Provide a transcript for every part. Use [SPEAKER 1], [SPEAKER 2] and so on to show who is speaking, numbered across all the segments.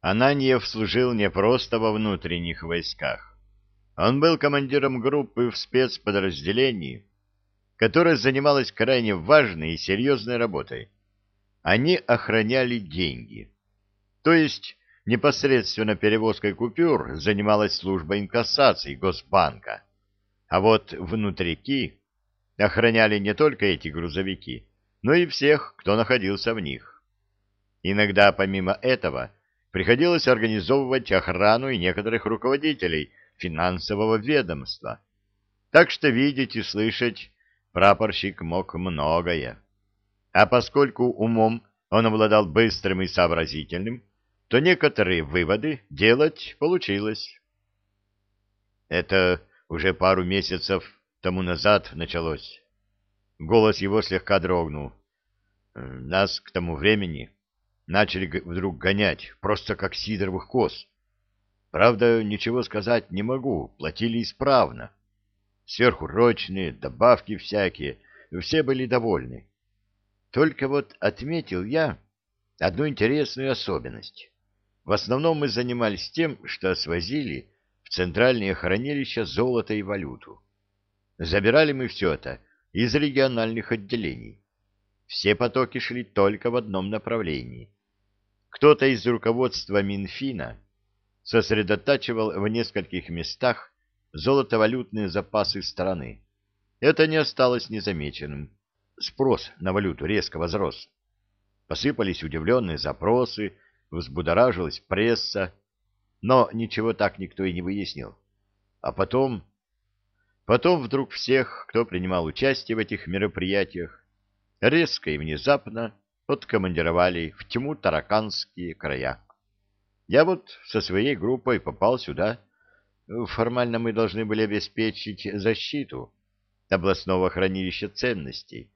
[SPEAKER 1] Ананьев служил не просто во внутренних войсках. Он был командиром группы в спецподразделении, которая занималась крайне важной и серьезной работой. Они охраняли деньги. То есть непосредственно перевозкой купюр занималась служба инкассации Госбанка. А вот внутрики охраняли не только эти грузовики, но и всех, кто находился в них. Иногда, помимо этого, приходилось организовывать охрану и некоторых руководителей финансового ведомства. Так что видеть и слышать прапорщик мог многое. А поскольку умом он обладал быстрым и сообразительным, то некоторые выводы делать получилось. Это уже пару месяцев тому назад началось. Голос его слегка дрогнул. Нас к тому времени начали вдруг гонять, просто как сидоровых коз. Правда, ничего сказать не могу, платили исправно. Сверхурочные, добавки всякие, все были довольны. Только вот отметил я одну интересную особенность. В основном мы занимались тем, что свозили в центральные хранилища золото и валюту. Забирали мы все это из региональных отделений. Все потоки шли только в одном направлении. Кто-то из руководства Минфина сосредотачивал в нескольких местах золотовалютные запасы страны. Это не осталось незамеченным. Спрос на валюту резко возрос. Посыпались удивленные запросы, взбудоражилась пресса, но ничего так никто и не выяснил. А потом... Потом вдруг всех, кто принимал участие в этих мероприятиях, резко и внезапно откомандировали в тьму тараканские края. Я вот со своей группой попал сюда. Формально мы должны были обеспечить защиту областного хранилища ценностей.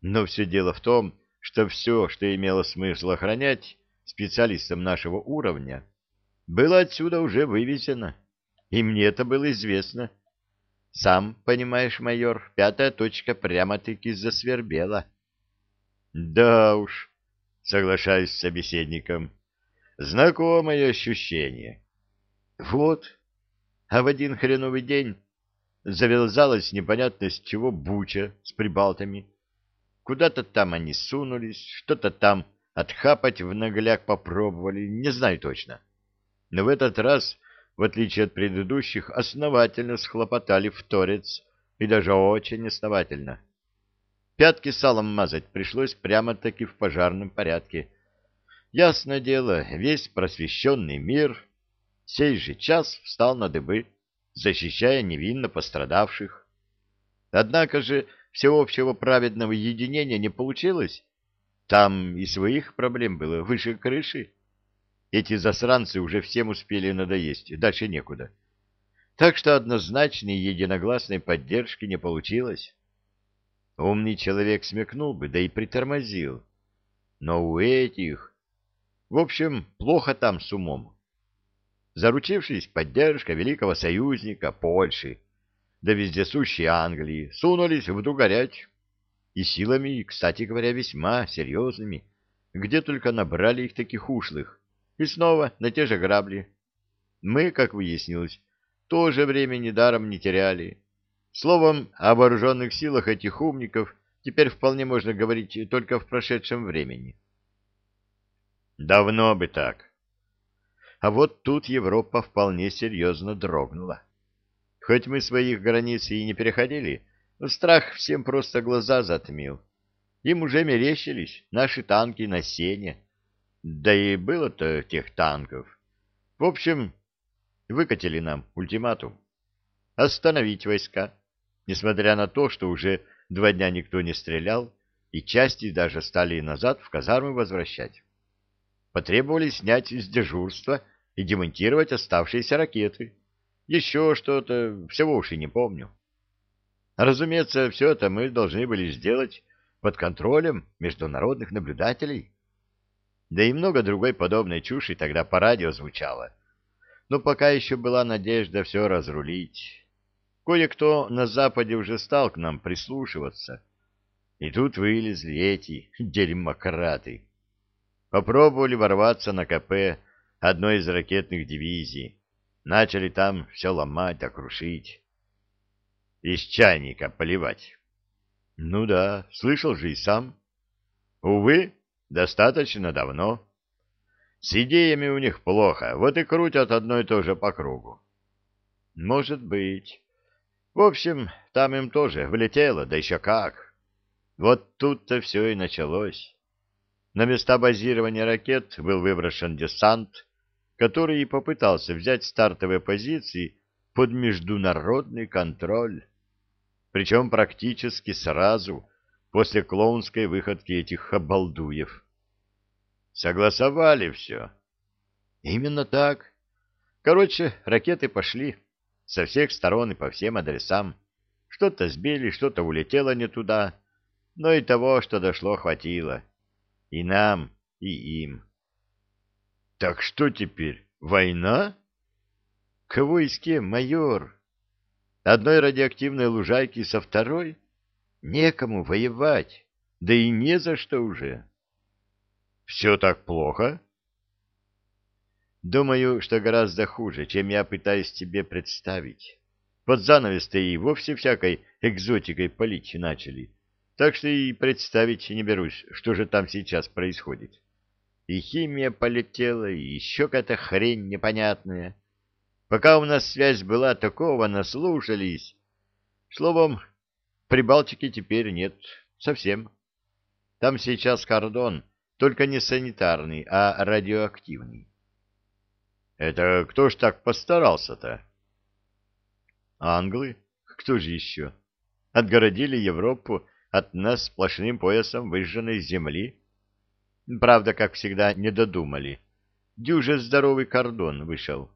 [SPEAKER 1] Но все дело в том, что все, что имело смысл охранять специалистам нашего уровня, было отсюда уже вывезено. И мне это было известно. Сам, понимаешь, майор, пятая точка прямо-таки засвербела. Да уж, соглашаюсь с собеседником. Знакомое ощущение. Вот, а в один хреновый день завязалась непонятно с чего буча с прибалтами. Куда-то там они сунулись, что-то там отхапать в нагляк попробовали, не знаю точно. Но в этот раз, в отличие от предыдущих, основательно схлопотали в торец, и даже очень основательно. Пятки салом мазать пришлось прямо-таки в пожарном порядке. Ясно дело, весь просвещенный мир сей же час встал на дыбы, защищая невинно пострадавших. Однако же всеобщего праведного единения не получилось. Там и своих проблем было выше крыши. Эти засранцы уже всем успели надоесть, дальше некуда. Так что однозначной единогласной поддержки не получилось. Умный человек смекнул бы, да и притормозил. Но у этих... В общем, плохо там с умом. Заручившись поддержкой великого союзника Польши, да вездесущей Англии, сунулись в горять. И силами, кстати говоря, весьма серьезными, где только набрали их таких ушлых. И снова на те же грабли. Мы, как выяснилось, тоже времени даром не теряли Словом, о вооруженных силах этих умников теперь вполне можно говорить только в прошедшем времени. Давно бы так. А вот тут Европа вполне серьезно дрогнула. Хоть мы своих границ и не переходили, страх всем просто глаза затмил. Им уже мерещились наши танки на сене. Да и было-то тех танков. В общем, выкатили нам ультиматум. Остановить войска несмотря на то, что уже два дня никто не стрелял, и части даже стали назад в казармы возвращать. Потребовали снять с дежурства и демонтировать оставшиеся ракеты. Еще что-то, всего уж и не помню. Разумеется, все это мы должны были сделать под контролем международных наблюдателей. Да и много другой подобной чуши тогда по радио звучало. Но пока еще была надежда все разрулить. Кое-кто на Западе уже стал к нам прислушиваться. И тут вылезли эти дерьмократы. Попробовали ворваться на КП, одной из ракетных дивизий. Начали там все ломать, окрушить. Из чайника поливать. Ну да, слышал же и сам. Увы, достаточно давно. С идеями у них плохо, вот и крутят одно и то же по кругу. Может быть. В общем, там им тоже влетело, да еще как. Вот тут-то все и началось. На места базирования ракет был выброшен десант, который и попытался взять стартовые позиции под международный контроль. Причем практически сразу после клоунской выходки этих обалдуев. Согласовали все. Именно так. Короче, ракеты пошли со всех сторон и по всем адресам. Что-то сбили, что-то улетело не туда, но и того, что дошло, хватило. И нам, и им. Так что теперь, война? Кого и с кем, майор? Одной радиоактивной лужайки со второй? Некому воевать, да и не за что уже. Все так плохо? Думаю, что гораздо хуже, чем я пытаюсь тебе представить. Под занавес-то и вовсе всякой экзотикой полить начали. Так что и представить не берусь, что же там сейчас происходит. И химия полетела, и еще какая-то хрень непонятная. Пока у нас связь была, такого наслушались. Словом, Прибалтики теперь нет совсем. Там сейчас кордон, только не санитарный, а радиоактивный. Это кто ж так постарался-то? Англы? Кто же еще? Отгородили Европу от нас сплошным поясом выжженной земли. Правда, как всегда, не додумали. Дюже здоровый кордон вышел.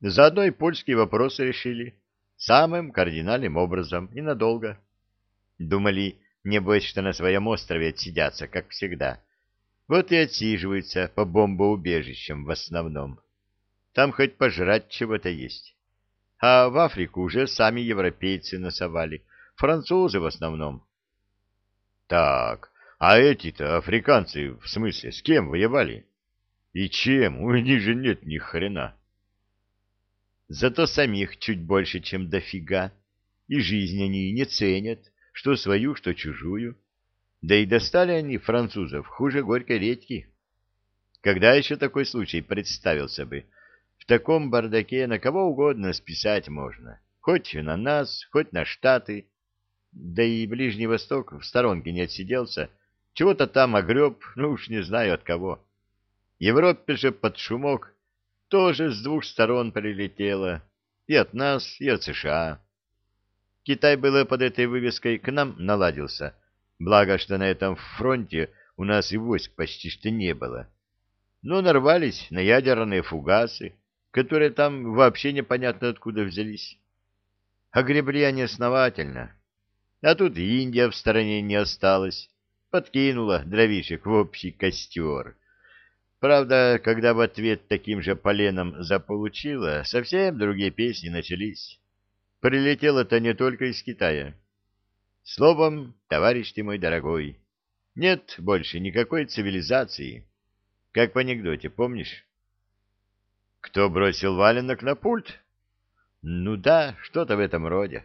[SPEAKER 1] Заодно и польские вопросы решили. Самым кардинальным образом и надолго. Думали, небось, что на своем острове отсидятся, как всегда. Вот и отсиживаются по бомбоубежищам в основном. Там хоть пожрать чего-то есть. А в Африку уже сами европейцы насовали, французы в основном. Так, а эти-то африканцы, в смысле, с кем воевали? И чем? У них же нет ни хрена. Зато самих чуть больше, чем дофига. И жизнь они не ценят, что свою, что чужую. Да и достали они французов хуже горькой редьки. Когда еще такой случай представился бы? В таком бардаке на кого угодно списать можно. Хоть на нас, хоть на Штаты. Да и Ближний Восток в сторонке не отсиделся. Чего-то там огреб, ну уж не знаю от кого. Европе же под шумок тоже с двух сторон прилетело. И от нас, и от США. Китай было под этой вывеской к нам наладился. Благо, что на этом фронте у нас и войск почти что не было. Но нарвались на ядерные фугасы, которые там вообще непонятно откуда взялись. Огребли они основательно. А тут Индия в стороне не осталась. Подкинула дровишек в общий костер. Правда, когда в ответ таким же поленом заполучила, совсем другие песни начались. Прилетело-то не только из Китая. Словом, товарищ ты мой дорогой, нет больше никакой цивилизации. Как в анекдоте, помнишь? Кто бросил валенок на пульт? Ну да, что-то в этом роде.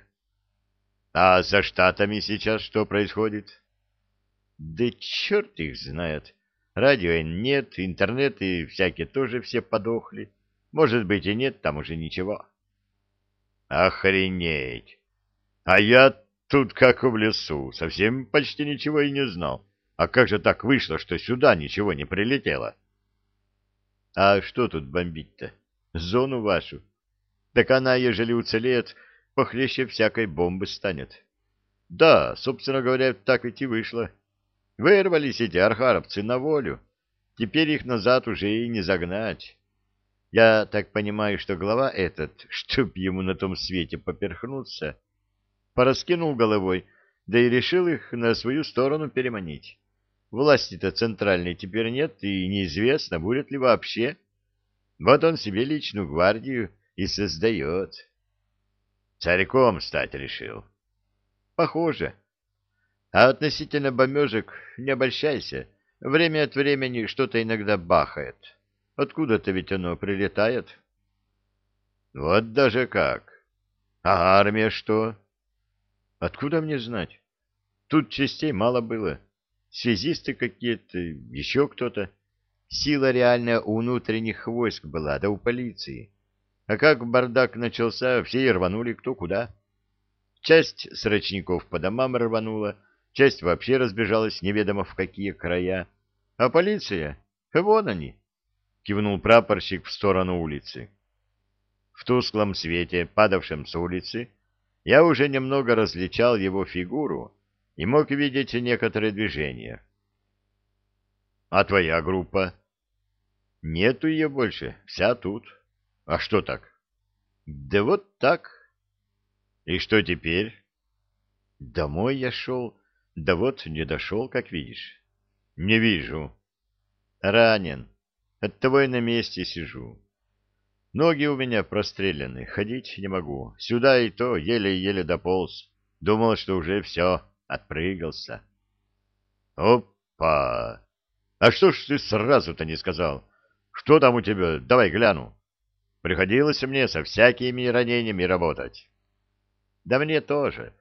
[SPEAKER 1] А за Штатами сейчас что происходит? Да черт их знает. Радио нет, интернет и всякие тоже все подохли. Может быть и нет, там уже ничего. Охренеть! А я тут как в лесу, совсем почти ничего и не знал. А как же так вышло, что сюда ничего не прилетело? А что тут бомбить-то? Зону вашу. Так она, ежели уцелеет, похлеще всякой бомбы станет. Да, собственно говоря, так ведь и вышло. Вырвались эти архаровцы на волю. Теперь их назад уже и не загнать. Я так понимаю, что глава этот, чтоб ему на том свете поперхнуться, пораскинул головой, да и решил их на свою сторону переманить. Власти-то центральной теперь нет, и неизвестно, будет ли вообще. Вот он себе личную гвардию и создает. Царьком стать решил. Похоже. А относительно бомбежек не обольщайся. Время от времени что-то иногда бахает. Откуда-то ведь оно прилетает. Вот даже как. А армия что? Откуда мне знать? Тут частей мало было. Связисты какие-то, еще кто-то. Сила реальная у внутренних войск была, да у полиции. А как бардак начался, все и рванули кто куда. Часть срочников по домам рванула, часть вообще разбежалась неведомо в какие края. А полиция? Вон они, — кивнул прапорщик в сторону улицы. В тусклом свете, падавшем с улицы, я уже немного различал его фигуру и мог видеть некоторые движения. — А твоя группа? — Нету ее больше, вся тут. — А что так? — Да вот так. — И что теперь? — Домой я шел, да вот не дошел, как видишь. — Не вижу. — Ранен. Оттого и на месте сижу. Ноги у меня прострелены, ходить не могу. Сюда и то еле-еле дополз. Думал, что уже все, отпрыгался. Опа! А что ж ты сразу-то не сказал? Что там у тебя? Давай гляну. Приходилось мне со всякими ранениями работать. Да мне тоже.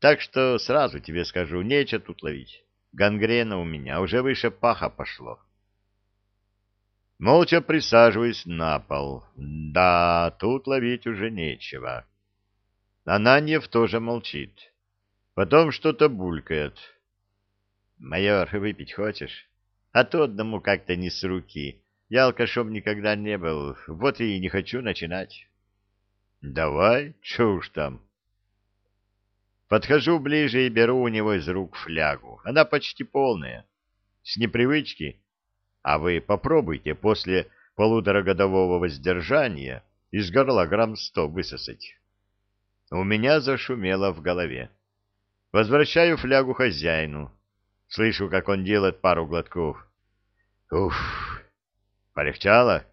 [SPEAKER 1] Так что сразу тебе скажу, нечего тут ловить. Гангрена у меня уже выше паха пошло. Молча присаживаюсь на пол. Да, тут ловить уже нечего. Ананьев тоже молчит. Потом что-то булькает. «Майор, выпить хочешь? А то одному как-то не с руки. Я алкашом никогда не был, вот и не хочу начинать». «Давай, что уж там». Подхожу ближе и беру у него из рук флягу. Она почти полная. С непривычки а вы попробуйте после полуторагодового воздержания из горла грамм сто высосать. У меня зашумело в голове. Возвращаю флягу хозяину. Слышу, как он делает пару глотков. Уф! Полегчало?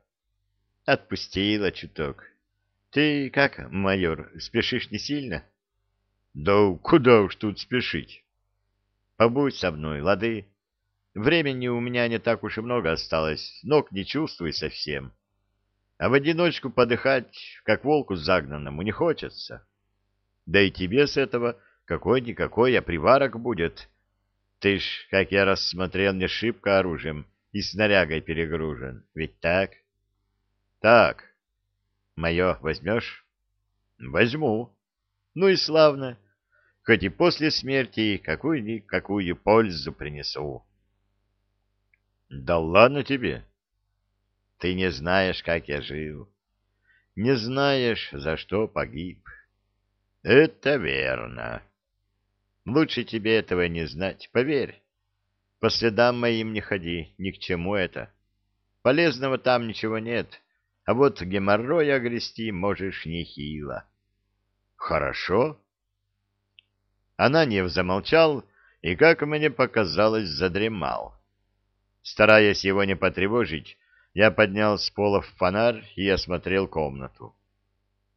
[SPEAKER 1] Отпустила чуток. Ты как, майор, спешишь не сильно? Да куда уж тут спешить? Побудь со мной, лады. Времени у меня не так уж и много осталось, ног не чувствую совсем. А в одиночку подыхать, как волку загнанному, не хочется. Да и тебе с этого какой-никакой, а приварок будет. Ты ж, как я рассмотрел, не шибко оружием и снарягой перегружен. Ведь так? Так. Мое возьмешь? Возьму. Ну и славно. Хоть и после смерти какую-никакую пользу принесу. Да ладно тебе. Ты не знаешь, как я жил. Не знаешь, за что погиб. Это верно. Лучше тебе этого не знать, поверь. По следам моим не ходи, ни к чему это. Полезного там ничего нет, а вот геморрой огрести можешь нехило. Хорошо. Ананьев замолчал и, как мне показалось, задремал. Стараясь его не потревожить, я поднял с пола фонарь и осмотрел комнату.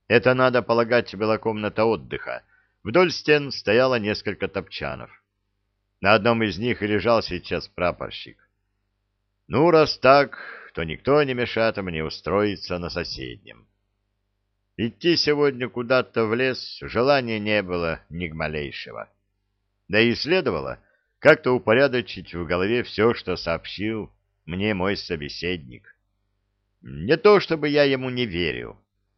[SPEAKER 1] Это, надо полагать, была комната отдыха. Вдоль стен стояло несколько топчанов. На одном из них и лежал сейчас прапорщик. Ну, раз так, то никто не мешает мне устроиться на соседнем. Идти сегодня куда-то в лес желания не было ни малейшего. Да и следовало как-то упорядочить в голове все, что сообщил мне мой собеседник. Не то чтобы я ему не верил.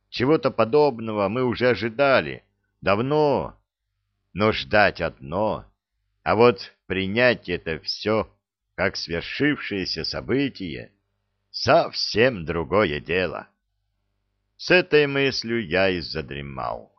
[SPEAKER 1] Чего-то подобного мы уже ожидали. Давно. Но ждать одно. А вот принять это все как свершившееся событие — совсем другое дело. С этой мыслью я и задремал.